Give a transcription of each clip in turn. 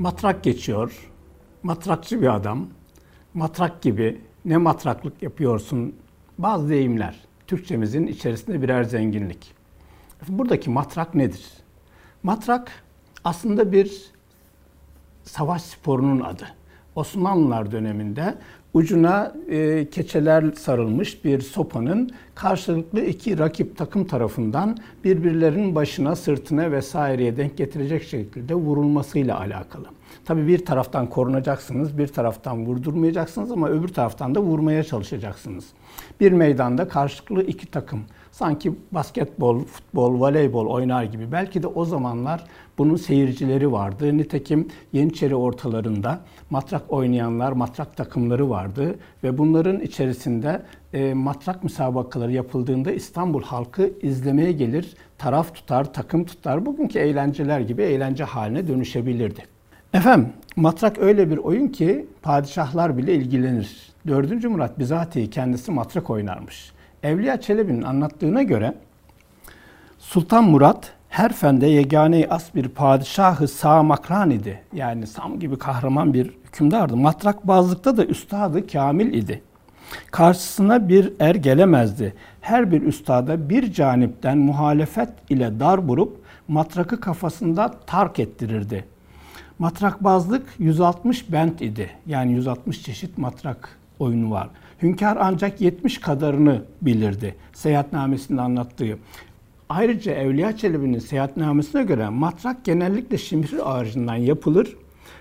matrak geçiyor. Matrakçı bir adam. Matrak gibi ne matraklık yapıyorsun bazı deyimler. Türkçemizin içerisinde birer zenginlik. Buradaki matrak nedir? Matrak aslında bir savaş sporunun adı. Osmanlılar döneminde ucuna e, keçeler sarılmış bir sopanın karşılıklı iki rakip takım tarafından birbirlerinin başına, sırtına vesaireye denk getirecek şekilde vurulmasıyla alakalı. Tabii bir taraftan korunacaksınız, bir taraftan vurdurmayacaksınız ama öbür taraftan da vurmaya çalışacaksınız. Bir meydanda karşılıklı iki takım sanki basketbol, futbol, voleybol oynar gibi. Belki de o zamanlar bunun seyircileri vardı. Nitekim Yeniçeri ortalarında matrak oynayanlar, matrak takımları vardı ve bunların içerisinde e, matrak müsabakaları yapıldığında İstanbul halkı izlemeye gelir, taraf tutar, takım tutar. Bugünkü eğlenceler gibi eğlence haline dönüşebilirdi. Efendim, matrak öyle bir oyun ki padişahlar bile ilgilenir. 4. Murat bizatihi kendisi matrak oynarmış. Evliya Çelebi'nin anlattığına göre Sultan Murat her fende yegane as bir padişahı sağ makran idi. Yani Sam gibi kahraman bir hükümdardı. Matrak bazlıkta da üstadı kamil idi. Karşısına bir er gelemezdi. Her bir üstada bir canipten muhalefet ile dar vurup matrakı kafasında tark ettirirdi. Matrakbazlık 160 bent idi. Yani 160 çeşit matrak oyunu var. Hünkar ancak 70 kadarını bilirdi. Seyahatnamesinde anlattığı. Ayrıca Evliya Çelebi'nin seyahatnamesine göre matrak genellikle şimşir ağacından yapılır.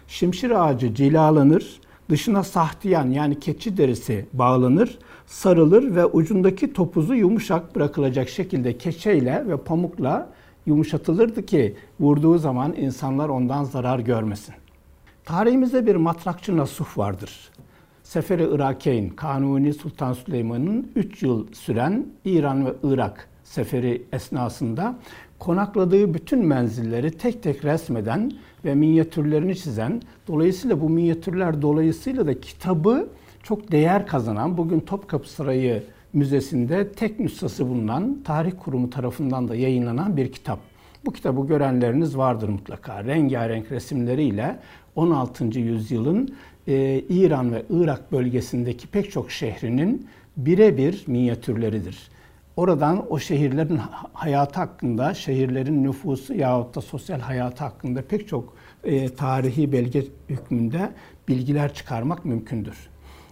Şimşir ağacı cilalanır. Dışına sahtiyan yani keçi derisi bağlanır, sarılır ve ucundaki topuzu yumuşak bırakılacak şekilde keçeyle ve pamukla yumuşatılırdı ki vurduğu zaman insanlar ondan zarar görmesin. Tarihimizde bir matrakçı Nasuh vardır. Seferi Irakeyn, Kanuni Sultan Süleyman'ın 3 yıl süren İran ve Irak seferi esnasında konakladığı bütün menzilleri tek tek resmeden ve minyatürlerini çizen, dolayısıyla bu minyatürler dolayısıyla da kitabı çok değer kazanan, bugün Topkapı Sarayı Müzesi'nde tek nüshası bulunan, tarih kurumu tarafından da yayınlanan bir kitap. Bu kitabı görenleriniz vardır mutlaka. Rengarenk resimleriyle 16. yüzyılın e, İran ve Irak bölgesindeki pek çok şehrinin birebir minyatürleridir. Oradan o şehirlerin hayatı hakkında, şehirlerin nüfusu yahut da sosyal hayatı hakkında pek çok e, tarihi belge hükmünde bilgiler çıkarmak mümkündür.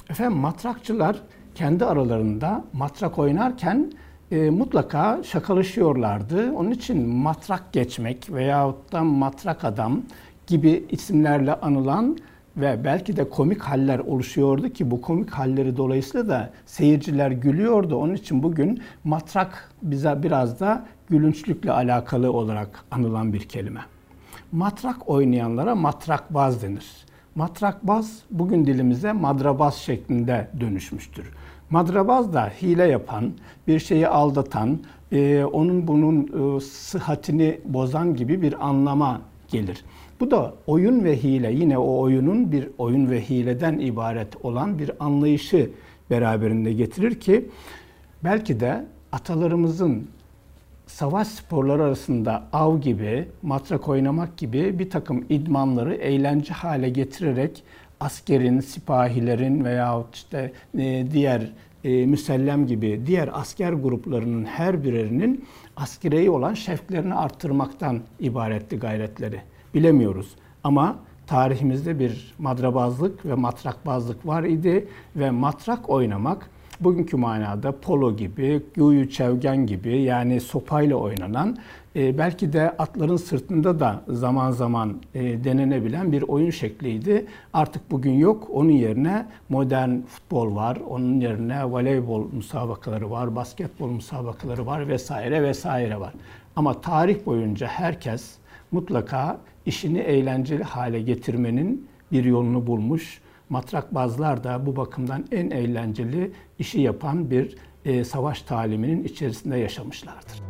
Efendim matrakçılar kendi aralarında matrak oynarken e, mutlaka şakalaşıyorlardı. Onun için matrak geçmek veyahut da matrak adam gibi isimlerle anılan ve belki de komik haller oluşuyordu ki bu komik halleri dolayısıyla da seyirciler gülüyordu. Onun için bugün matrak bize biraz da gülünçlükle alakalı olarak anılan bir kelime. Matrak oynayanlara matrakbaz denir. Matrakbaz bugün dilimize madrabaz şeklinde dönüşmüştür. Madrabaz da hile yapan, bir şeyi aldatan, e, onun bunun e, sıhhatini bozan gibi bir anlama gelir. Bu da oyun ve hile yine o oyunun bir oyun ve hileden ibaret olan bir anlayışı beraberinde getirir ki belki de atalarımızın savaş sporları arasında av gibi, matrak oynamak gibi bir takım idmanları eğlence hale getirerek askerin, sipahilerin veya işte e, diğer e, müsellem gibi diğer asker gruplarının her birerinin askeri olan şevklerini arttırmaktan ibaretti gayretleri bilemiyoruz. Ama tarihimizde bir madrabazlık ve matrakbazlık var idi ve matrak oynamak bugünkü manada polo gibi, yuyu çevgen gibi yani sopayla oynanan e, belki de atların sırtında da zaman zaman e, denenebilen bir oyun şekliydi. Artık bugün yok. Onun yerine modern futbol var. Onun yerine voleybol müsabakaları var, basketbol müsabakaları var vesaire vesaire var. Ama tarih boyunca herkes mutlaka işini eğlenceli hale getirmenin bir yolunu bulmuş. Matrakbazlar da bu bakımdan en eğlenceli işi yapan bir e, savaş taliminin içerisinde yaşamışlardır.